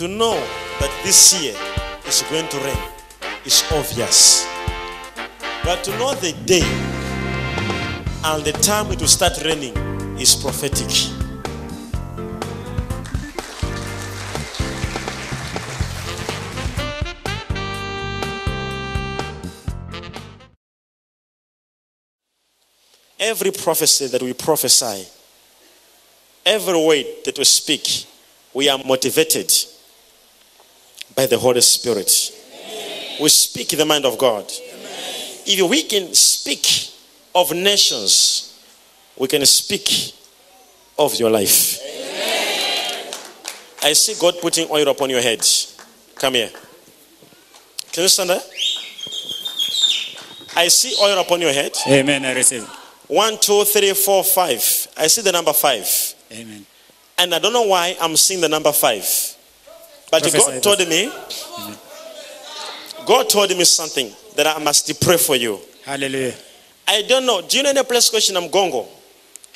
To know that this year is going to rain is obvious. But to know the day and the time it will start raining is prophetic. Every prophecy that we prophesy, every word that we speak, we are motivated by the Holy Spirit. We speak the mind of God. If we can speak of nations, we can speak of your life. I see God putting oil upon your head. Come here. Can you stand there? I see oil upon your head. Amen. I receive. One, two, three, four, five. I see the number five. Amen. And I don't know why I'm seeing the number five. But God told me, God told me something that I must pray for you. Hallelujah. I don't know. Do you know any place question I'm Gongo?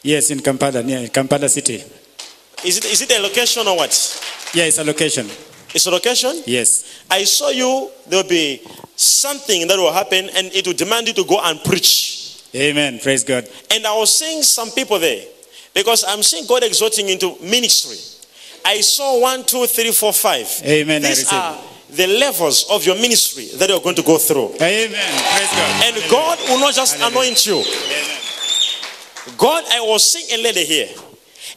Yes, in Kampala, near Kampala city. Is it, is it a location or what? Yeah, it's a location. It's a location? Yes. I saw you, there will be something that will happen and it will demand you to go and preach. Amen. Praise God. And I was seeing some people there because I'm seeing God exhorting into ministry. I saw one, two, three, four, five. Amen. These are the levels of your ministry that you're going to go through. Amen. Praise God. And God will not just anoint you. God, I was seeing a lady here.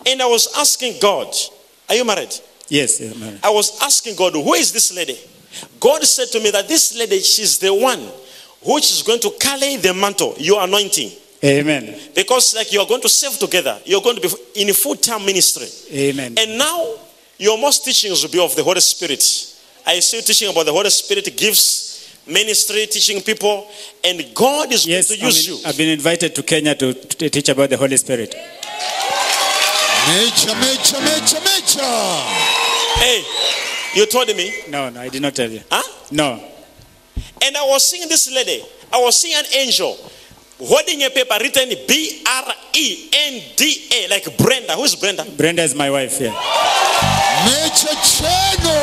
And I was asking God, Are you married? Yes. yeah, man. I was asking God, Who is this lady? God said to me that this lady, she's the one which is going to carry the mantle, your anointing. Amen. Because, like, you're going to serve together, you're going to be in a full time ministry. Amen. And now, your most teachings will be of the Holy Spirit. I see you teaching about the Holy Spirit gifts, ministry, teaching people, and God is Yes, going to I use mean, you. I've been invited to Kenya to, to teach about the Holy Spirit. Mecha, mecha, mecha, mecha. Hey, you told me, No, no, I did not tell you. huh? No. And I was seeing this lady. I was seeing an angel holding a paper written B R E N D A, like Brenda. Who's Brenda? Brenda is my wife. Yeah. Mecha cheno.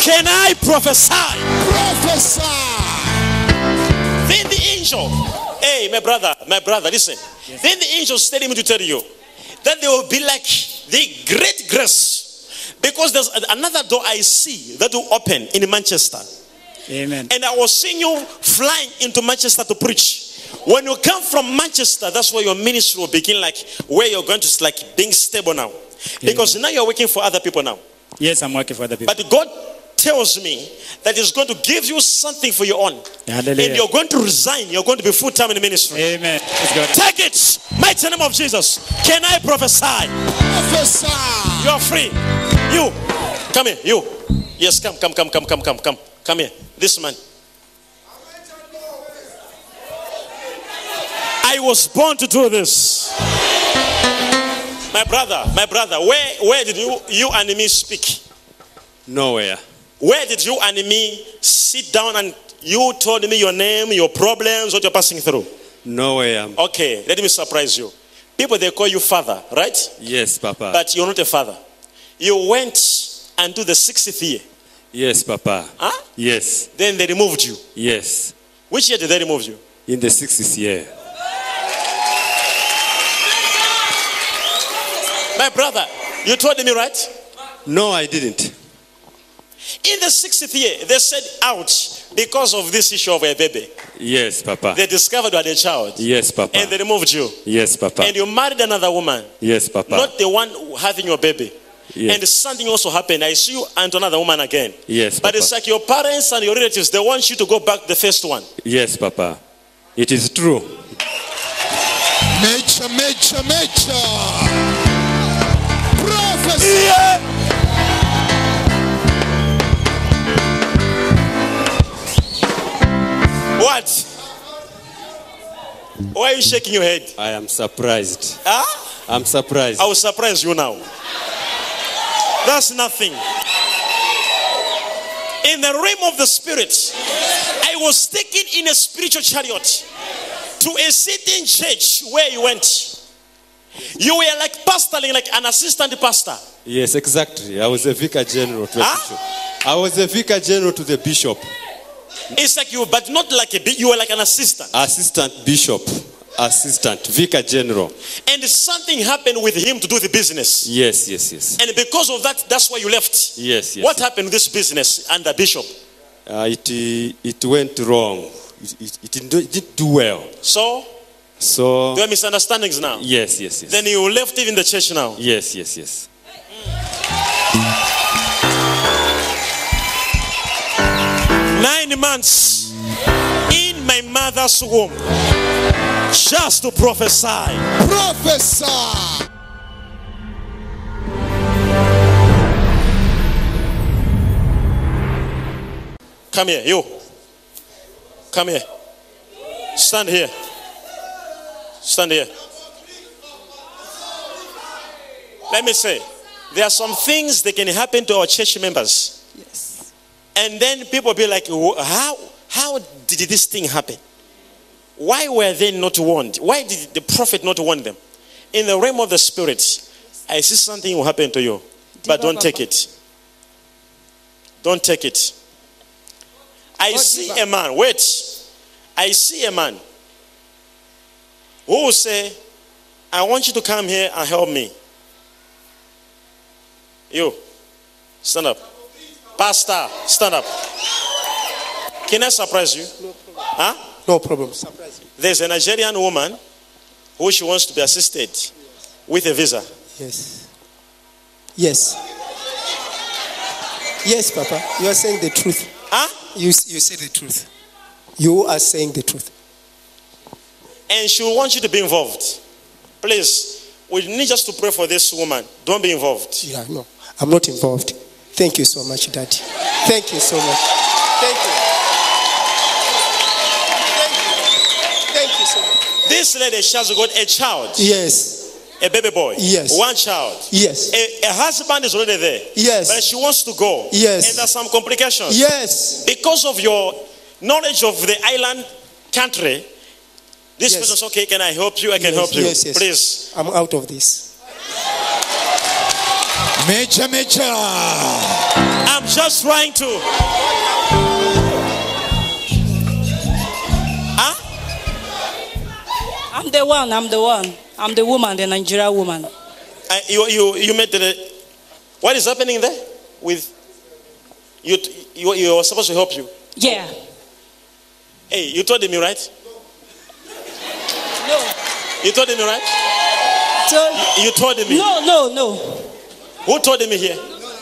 Can I prophesy? Prophesy. Then the angel, hey, my brother, my brother, listen. Then the angel is telling me to tell you that they will be like the great grace. Because there's another door I see that will open in Manchester. Amen. And I was seeing you flying into Manchester to preach. When you come from Manchester, that's where your ministry will begin, like where you're going to like being stable now. Because now you're working for other people now. Yes, I'm working for other people. But God tells me that He's going to give you something for your own. And you're going to resign. You're going to be full time in the ministry. Amen. Take it. Mighty name of Jesus. Can I prophesy? Prophesy. You're free. You. Come here. You. Yes, come, come, come, come, come, come, come. Come here. This man. Was born to do this. My brother, my brother, where, where did you, you and me speak? Nowhere. Where did you and me sit down and you told me your name, your problems, what you're passing through? Nowhere. Okay, let me surprise you. People, they call you father, right? Yes, Papa. But you're not a father. You went unto the sixth year. yes, Papa. Huh? Yes. Then they removed you. Yes. Which year did they remove you? In the sixth year. My brother, you told me, right? No, I didn't. In the sixth year, they said, ouch, because of this issue of a baby. Yes, Papa. They discovered you had a child. Yes, Papa. And they removed you. Yes, Papa. And you married another woman. Yes, Papa. Not the one having your baby. Yes. And something also happened. I see you and another woman again. Yes, Papa. But it's like your parents and your relatives, they want you to go back the first one. Yes, Papa. It is true. Mecha, mecha, mecha. Prophesy. What? Why are you shaking your head? I am surprised. Huh? I'm surprised. I will surprise you now. That's nothing. In the realm of the spirit, I was taken in a spiritual chariot to a certain church where you went. You were like pastoring, like an assistant pastor. Yes, exactly. I was a vicar general to Huh? bishop. I was a vicar general to the bishop. It's like you, but not like a. You were like an assistant. Assistant bishop. Assistant. Vicar general. And something happened with him to do the business. Yes, yes, yes. And because of that, that's why you left. Yes, yes. What happened with this business under Bishop? Uh, it, it went wrong. It, it, it didn't, do, it didn't do well. So So, there are misunderstandings now. yes, yes, yes. Then you left even the church now. Yes, yes, yes. Nine months in my mother's womb just to prophesy. Prophesy. Come here, you. Come here. Stand here. Stand here. Let me say, there are some things that can happen to our church members. Yes. And then people be like, how, how did this thing happen? Why were they not warned? Why did the prophet not warn them? In the realm of the spirit, I see something will happen to you, but don't take it. Don't take it. I see a man, wait. I see a man who will say, I want you to come here and help me. You, stand up. Pastor, stand up. Can I surprise you? Huh? No problem. Surprise you. There's a Nigerian woman who she wants to be assisted with a visa. Yes. Yes. Yes, Papa. You are saying the truth. Huh? You, you say the truth. You are saying the truth. And she will want you to be involved. Please, we need just to pray for this woman. Don't be involved. Yeah, no. I'm not involved. Thank you so much, Daddy. Thank you so much. Thank you. Thank you. Thank you so much. This lady, she has got a child, Yes. a baby boy. Yes. One child. Yes. A, a husband is already there. Yes. But she wants to go. Yes. And there's some complications. Yes. Because of your knowledge of the island country, this Yes. person says, okay, can I help you? I can yes, help you. Yes, yes. Please. I'm out of this. Major, major. I'm just trying to. Huh? I'm the one. I'm the one. I'm the woman, the Nigeria woman. Uh, you, you, you made the. What is happening there? With. You, you, you were supposed to help you. Yeah. Hey, you told me, right? No. You told him, right? You told him. no, no, no. Who told me here?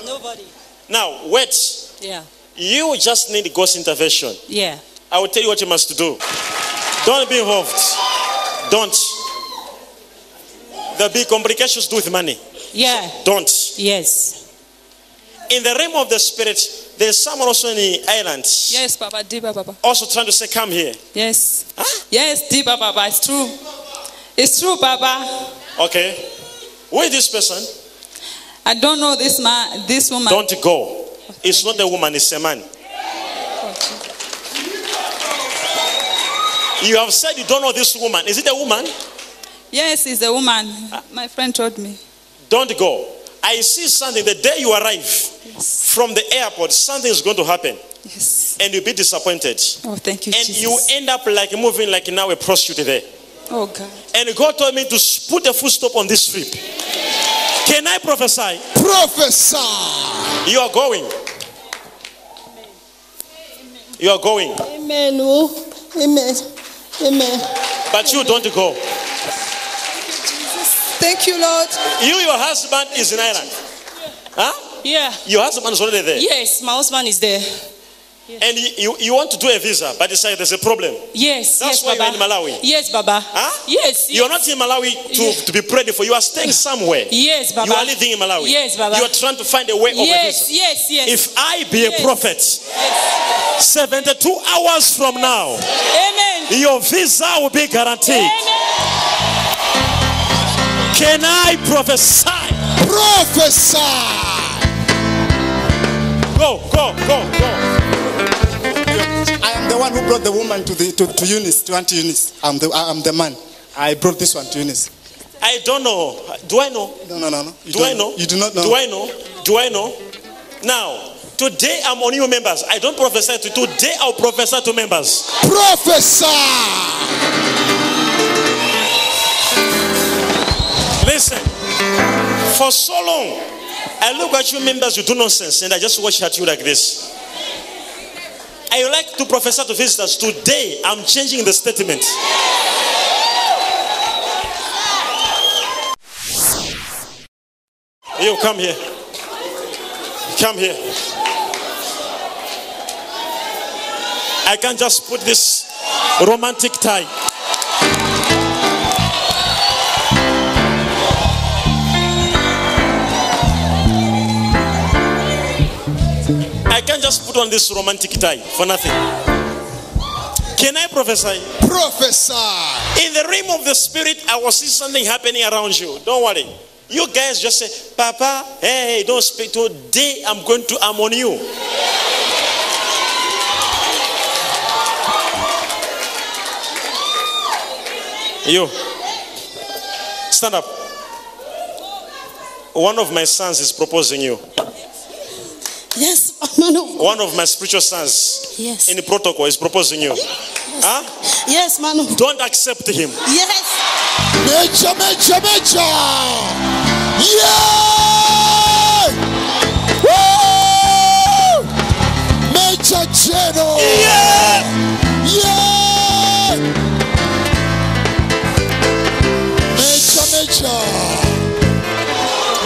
Nobody. Now, wait. Yeah. You just need God's intervention. Yeah. I will tell you what you must do. Don't be involved. Don't. There'll be complications to do with money. Yeah. Don't. Yes. In the realm of the spirit, there's someone also in the island Yes, Papa, deeper, Papa. also trying to say, Come here. Yes. Huh? Yes, deeper, Papa. It's true. It's true, Papa. Okay. Who is this person? I don't know this man, this woman. Don't go. It's not a woman, it's a man. You have said you don't know this woman. Is it a woman? Yes, it's a woman. Ah. My friend told me. Don't go. I see something. The day you arrive from the airport, something is going to happen. Yes. And you'll be disappointed. Oh, thank you, And Jesus. you end up like moving like now a prostitute there. oh, God. And God told me to put a full stop on this trip. Can I prophesy? Prophesy. You are going. You are going. Amen. Oh, amen. Amen. But you don't go. Thank you, Lord. You, your husband is in Ireland. Huh? Yeah. Your husband is already there. Yes, my husband is there. And you, you, you want to do a visa, but it's like there's a problem. Yes. That's yes, why Baba. you're in Malawi. Yes, Baba. Huh? Yes. You're not in Malawi to, Yeah. to be prayed for. You are staying somewhere. Yes, Baba. You are living in Malawi. Yes, Baba. You are trying to find a way of a Yes, visa. yes, yes. If I be a Yes. prophet, 72 hours from now, Amen. your visa will be guaranteed. Amen. Can I prophesy? Prophesy. Go, go, go, go. I am the one who brought the woman to the to, to Eunice, to Auntie Eunice. I'm the I'm the man. I brought this one to Eunice. I don't know. Do I know? No, no, no, no. You Do I know? You do not know. Do I know? Do I know? Now, today I'm on you members. I don't prophesy to today. I'll prophesy to members. Prophesy. Listen, for so long, I look at you members, you do nonsense, and I just watch at you like this. I like to prophesy to visitors. Today, I'm changing the statement. You come here. Come here. I can't just put this romantic tie. Just put on this romantic tie for nothing. Can I prophesy? Prophesy. In the realm of the spirit, I will see something happening around you. Don't worry. You guys just say, Papa, hey, hey, don't speak. Today I'm going to, I'm on you. You, stand up. One of my sons is proposing you. Yes, man of One of my spiritual sons Yes. in the protocol is proposing you. Huh? Yes, man of God. Don't accept him. Yes. Major, major, major. Yeah. Woo. Major General. Yeah. Yeah. Major, major.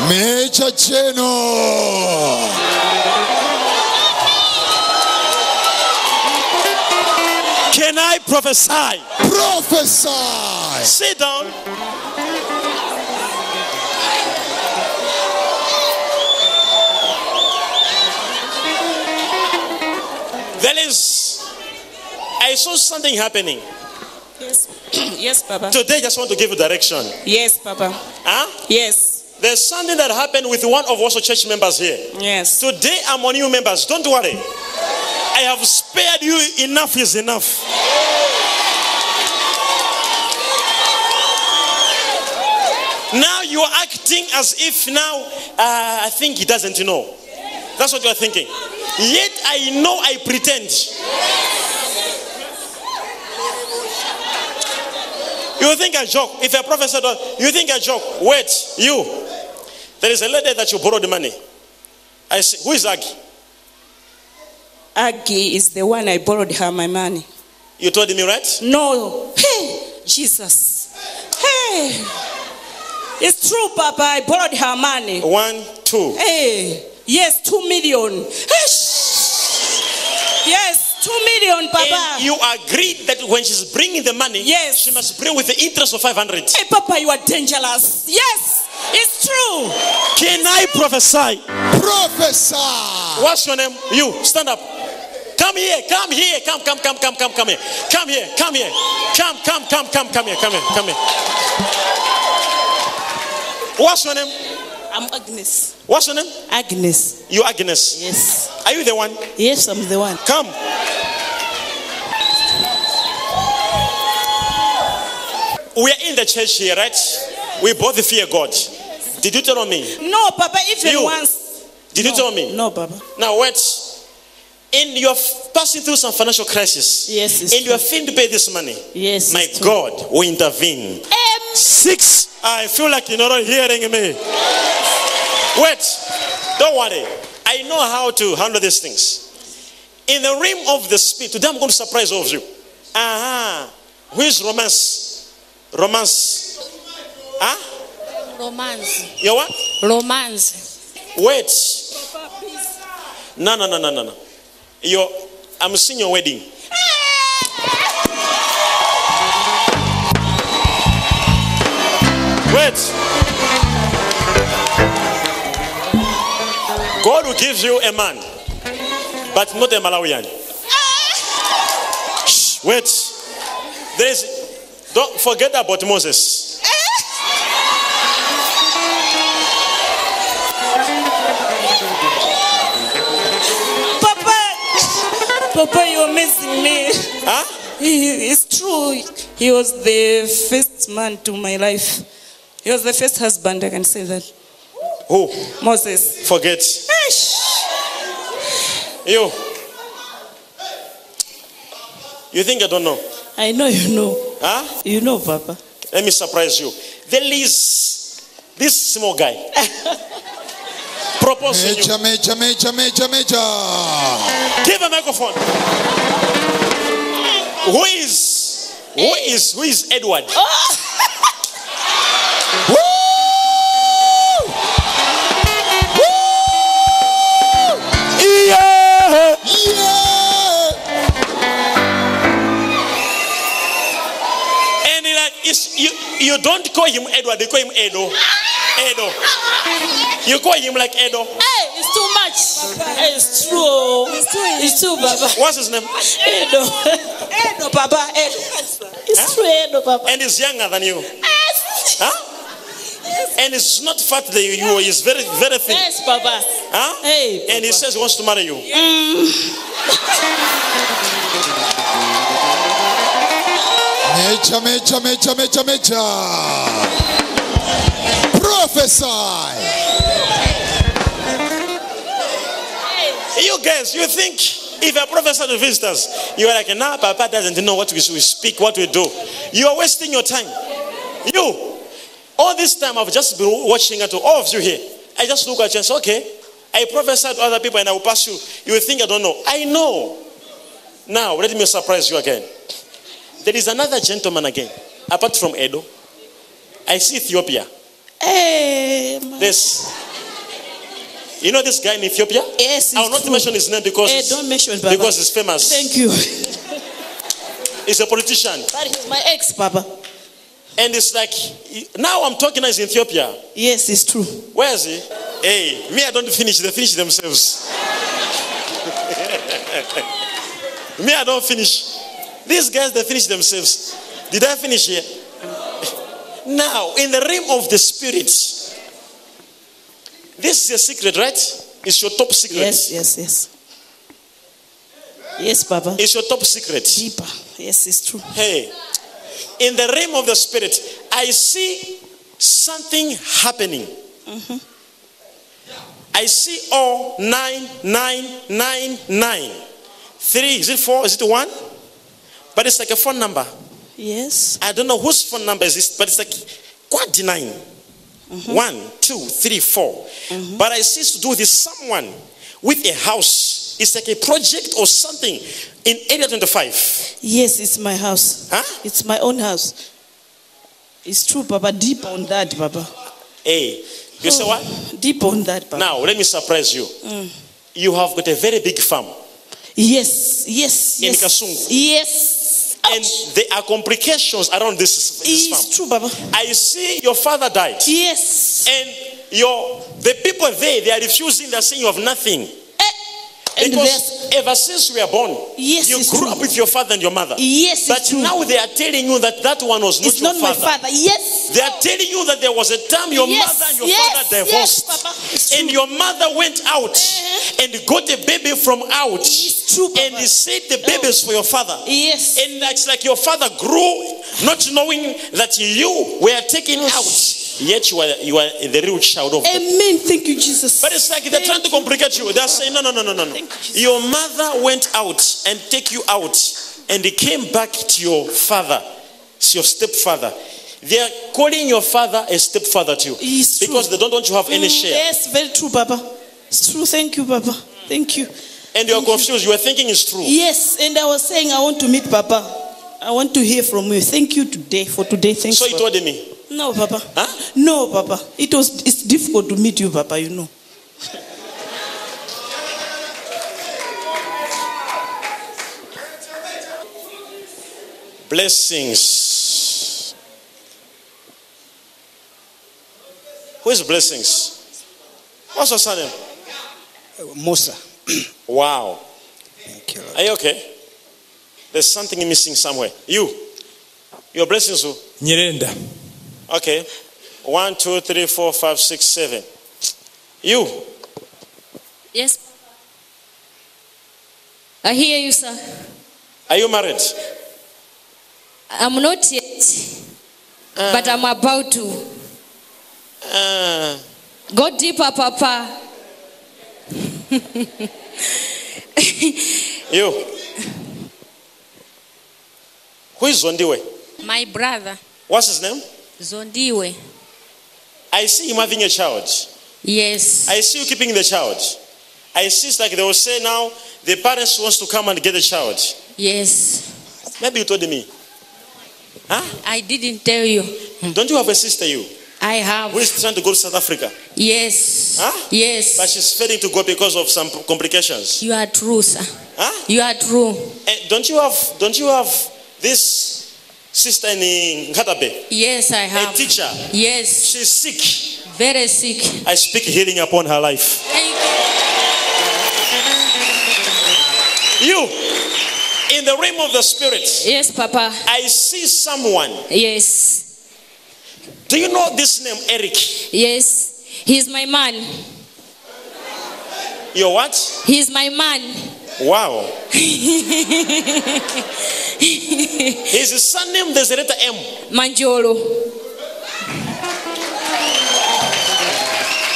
Major General. Prophesy? Prophesy. Sit down. There is, I saw something happening. Yes. yes, Papa. Today, I just want to give you direction. Yes, Papa. Huh? Yes. There's something that happened with one of also church members here. Yes. Today, I'm on you members. Don't worry. I have spared you. Enough is enough. Now you are acting as if now uh, I think he doesn't know. That's what you are thinking. Yet I know I pretend. You think I joke. If a professor does, you think I joke. Wait, you. There is a lady that you borrowed money. I say, who is Aggie? Aggie is the one I borrowed her my money. You told me, right? No. Hey, Jesus. Hey. It's true, Papa. I borrowed her money. One, two. Hey. Yes, two million. Shh. Yes, two million, Papa. And you agreed that when she's bringing the money, Yes. she must bring with the interest of 500. Hey, Papa, you are dangerous. Yes, it's true. Can I prophesy? Prophesy. What's your name? You, stand up. Come here, come here, come, come, come, come, come, come here. Come here, come here. Come, come, come, come, come here, come here, come here. What's your name? I'm Agnes. What's your name? Agnes. You Agnes. Yes. Are you the one? Yes, I'm the one. Come. We are in the church here, right? We both fear God. Did you tell me? No, Papa, even You. once. Did you tell me? No, Papa. Now wait. In your passing through some financial crisis, Yes, and you are to pay this money, Yes, my. God will intervene. Six. I feel like you're not hearing me. Wait. Don't worry. I know how to handle these things. In the realm of the spirit, today I'm going to surprise all of you. Aha. Who is romance? Romance. Huh? Romance. You what? Romance. Wait. No, no, no, no, no, no. Your, I'm seeing your wedding. Wait. God will give you a man, but not a Malawian. Shh, wait. There is. Don't forget about Moses. Papa, Papa, you're missing me. Huh? It's true. He was the first man to my life. He was the first husband, I can say that. Who? Moses. Forget. You. You think I don't know? I know you know. Huh? You know, Papa. Let me surprise you. There is this small guy proposing you. Major, major, major, major, major. Give a microphone. Who is who is who is Edward? Oh. Yeah. Yeah. And like it's, you you don't call him Edward, you call him Edo. Edo. You call him like Edo. Hey, it's too much. Hey, it's true. Oh. It's true. It's true, Papa. What's his name? Edo. Edo, Papa. Edo. It's true, Edo, Papa. And he's younger than you. Ah, yes. Huh? And he's not fat than you, he's very, very thin. Yes, Papa. Huh? Hey, And he says he wants to marry you. Major, major, major, major, major. Prophesy. You guys, you think if a professor to visitors, you are like, nah, Papa doesn't know what we, we speak, what we do. You are wasting your time. You, all this time I've just been watching at all of you here. I just look at you and say, okay, I prophesy to other people and I will pass you. You will think I don't know. I know. Now, let me surprise you again. There is another gentleman again, apart from Edo. I see Ethiopia. Eh, hey, This. You know this guy in Ethiopia? Yes, I will not true. mention his name because Hey, it's- don't mention because he's famous. Thank you. He's a politician. But he's my ex, Papa. And it's like, now I'm talking as Ethiopia. Yes, it's true. Where is he? Hey, me, I don't finish. They finish themselves. me, I don't finish. These guys, they finish themselves. Did I finish here? now, in the realm of the spirit, this is a secret, right? It's your top secret. Yes, yes, yes. Yes, Papa. It's your top secret. Deeper. Yes, it's true. Hey, in the realm of the spirit, I see something happening. I see all nine, nine, nine, nine. Three, is it four? Is it one? But it's like a phone number. Yes. I don't know whose phone number is this, but it's like quad nine. Mm-hmm. One, two, three, four. Mm-hmm. But I see to do with someone with a house. It's like a project or something in area 25. Yes, it's my house. Huh? It's my own house. It's true, Papa. Deep on that, Papa. Hey, you say oh, what? Deep on that, Papa. Now, let me surprise you. Mm. You have got a very big farm, Yes, yes, In yes. Kasungu. Yes. and there are complications around this, this farm. It's true, Papa. I see your father died, Yes. and your the people there they are refusing. They're saying you have nothing And because there's- ever since we are born, Yes, you grew true. up with your father and your mother. Yes, but now they are telling you that that one was not it's your not my father. father. Yes. They are telling you that there was a time your Yes, mother and your yes, father yes, divorced. Papa. And your mother went out uh-huh. and got a baby from out. It's true, And Papa. he said the baby is for your father. Yes. And that's like your father grew not knowing that you were taken out. Yet you are you are the real child of God. Amen. Thank you, Jesus. But it's like they're trying to complicate you. They're saying, no, no, no, no, no, you, Your mother went out and take you out, and he came back to your father, to your stepfather. They are calling your father a stepfather to you It's true. because they don't want you to have any Mm, share. Yes, very true, Papa. It's true. Thank you, Papa. Thank you. And you are confused. You are thinking it's true. Yes, and I was saying I want to meet Papa. I want to hear from you. Thank you today for today. Thanks. So he told me. No, Papa. Huh? No, Papa. It was. It's difficult to meet you, Papa. You know. Blessings. Who is blessings? What's your surname? Musa. Wow. Thank you. Are you okay? There's something missing somewhere. You. Your blessings who? Nyirenda. Okay. One, two, three, four, five, six, seven. You. Yes. I hear you, sir. Are you married? I'm not yet, but I'm about to. Uh, Go deeper, Papa. you. Who is Zondiwe? My brother, What's his name? Zondiwe. I see him having a child. Yes. I see you keeping the child. I see it's like they will say now the parents wants to come and get the child. Yes. Maybe you told me. Huh? I didn't tell you. Don't you have a sister you? I have. Who is trying to go to South Africa? Yes. Huh? Yes. But she's failing to go because of some complications. You are true, sir. Huh? You are true. Eh, don't you have don't you have this sister in Nkhata Bay? Yes, I have. A teacher. Yes. She's sick. Very sick. I speak healing upon her life. You, in the realm of the spirit, Yes, Papa. I see someone. Yes. Do you know this name, Eric? Yes. He's my man. Your what? He's my man. Wow. His son name, there's a letter M. Manjolo.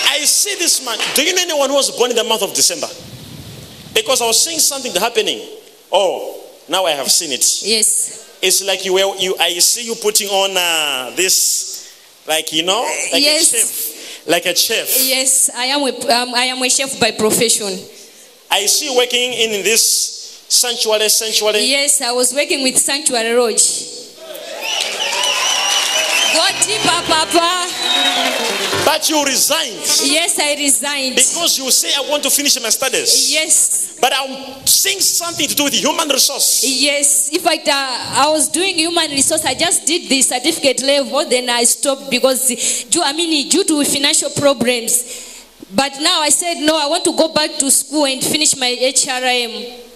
I see this man. Do you know anyone who was born in the month of December? Because I was seeing something happening. Oh, now I have seen it. Yes. It's like you were you. I see you putting on uh, this, like you know, like Yes. a chef, like a chef. Yes, I am a, um, I am a chef by profession. I see you working in this sanctuary, sanctuary. Yes, I was working with Sanctuary Lodge. Go deeper, Papa. But you resigned Yes, I resigned. because you say I want to finish my studies. Yes. But I'm seeing something to do with human resource. Yes, in fact, uh, I was doing human resource. I just did the certificate level, then I stopped because, due, I mean, due to financial problems. But now I said, no, I want to go back to school and finish my HRM.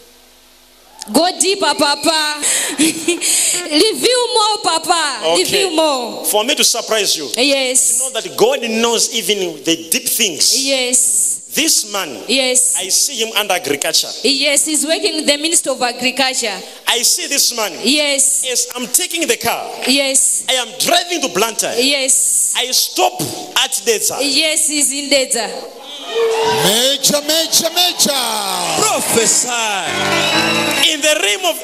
Go deeper, Papa. Reveal more, Papa. Reveal more. For me to surprise you, Yes. You know that God knows even the deep things. Yes. This man, Yes. I see him under agriculture. Yes, he's working with the Minister of Agriculture. I see this man. Yes. Yes, I'm taking the car. Yes. I am driving to Blantyre. Yes. I stop at Dedza. Yes, he's in Dedza. Mecha, mecha, mecha. Prophesy. In the realm of.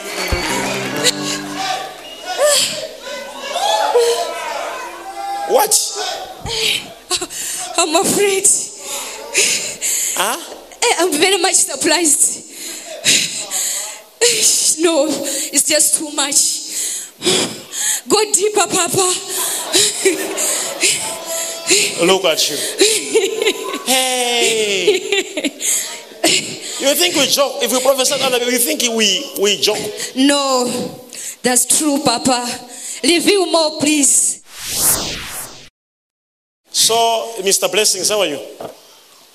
what? I'm afraid. Huh? Eh, I'm very much surprised. No, it's just too much. Go deeper, Papa. Look at you. Hey. You think we joke? If we prophesy to other people, you think we, we joke? No, that's true, Papa. Reveal more, please. So, Mr. Blessings, how are you?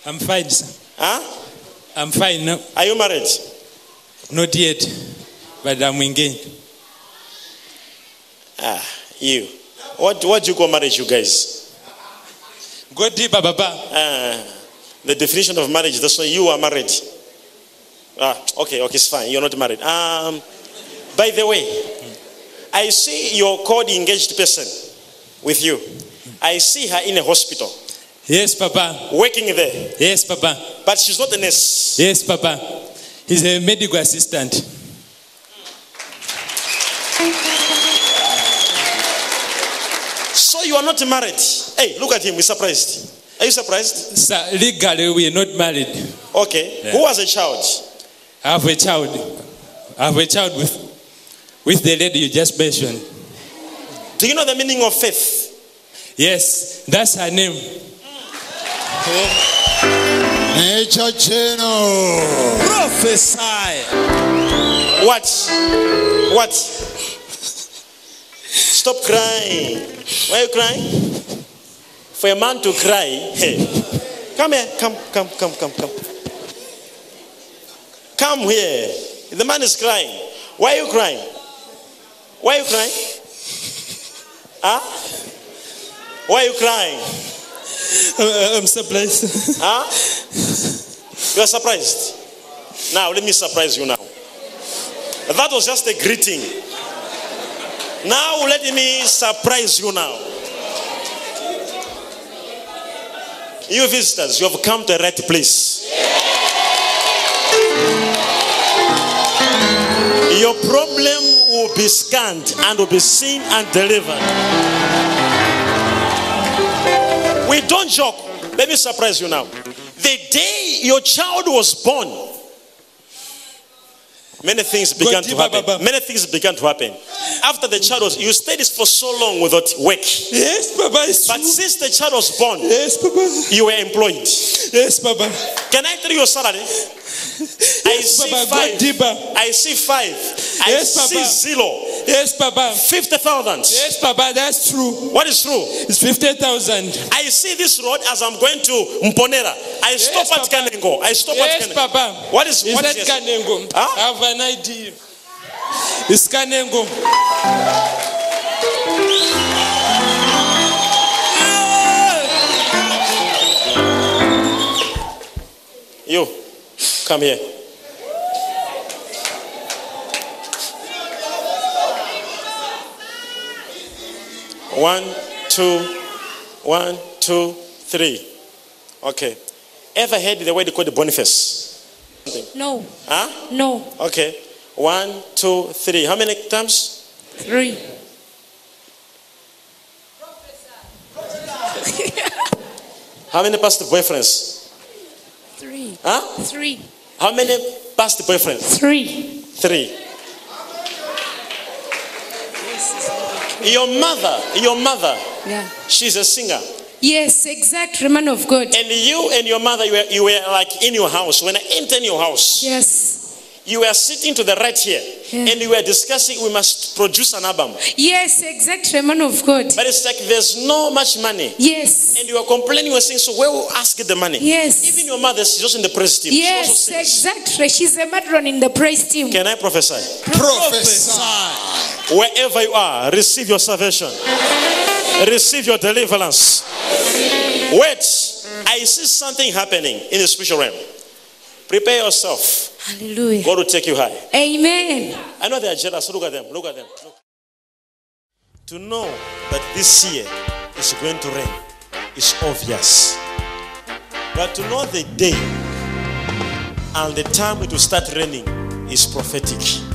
I'm fine, sir. Huh? I'm fine now. Are you married? Not yet, but I'm engaged. Ah, you. What, what do you call marriage, you guys? Go deeper. Ah, the definition of marriage, that's why you are married. Ah, okay, okay, it's fine. You're not married. Um, by the way, I see your called engaged person with you. I see her in a hospital, Yes, Papa. working there, Yes, Papa. but she's not a nurse. Yes, Papa. He's a medical assistant. You are not married. Hey, look at him. He's surprised. Are you surprised? Sir, legally, we are not married. Okay. Yeah. Who has a child? I have a child. I have a child with, with the lady you just mentioned. Do you know the meaning of faith? Yes, that's her name. Mecha cheno. Prophesy. What? What? Stop crying. Why are you crying? For a man to cry, hey, come here, come, come, come, come, come. Come here. The man is crying. Why are you crying? Why are you crying? Huh? Why are you crying? Uh, I'm surprised. Huh? You are surprised. Now, let me surprise you now. That was just a greeting. Now, let me surprise you now. You visitors, you have come to the right place. Your problem will be scanned and will be seen and delivered. We don't joke. Let me surprise you now. The day your child was born, many things began to happen. Many things began to happen. After the child was, you stayed for so long without work. Yes, Papa, But since the child was born, Yes, Papa. you were employed. Yes, Papa. Can I tell you your salary? I see five. I see five. I Yes, see Papa. zero. Yes. Fifty thousand. Yes, Papa, that's true. What is true? It's 50,000. I see this road as I'm going to Mponera. I stop at Papa. Kanengo. I stop Yes, at Kanengo. Papa. What is Is what that is yes? Kanengo? Huh? I have an idea. It's Kanengo. You, come here. One, two, one, two, three. Okay. Ever heard the word called Boniface? No, Huh? no, Okay. One, two, three. How many times? three. How many past boyfriends? Three. Huh? Three. How many past boyfriends? Three. Three. Your mother, your mother, Yeah. she's a singer. Yes, exactly, man of God. And you and your mother, you were, you were like in your house. When I entered your house, Yes. you were sitting to the right here. Yeah. And we were discussing we must produce an album. Yes, exactly, man of God. But it's like there's no much money. Yes. And you are complaining, you are saying, so where will ask the money? Yes. Even your mother, she's just in the praise team. Yes, sings. exactly. She's a matron in the praise team. Can I prophesy? Prophesy. Wherever you are, receive your salvation. Receive your deliverance. Wait, I see something happening in the spiritual realm. Prepare yourself. Hallelujah. God will take you high. Amen. I know they are jealous. Look at them. Look at them. Look. To know that this year is going to rain is obvious. But to know the day and the time it will start raining is prophetic.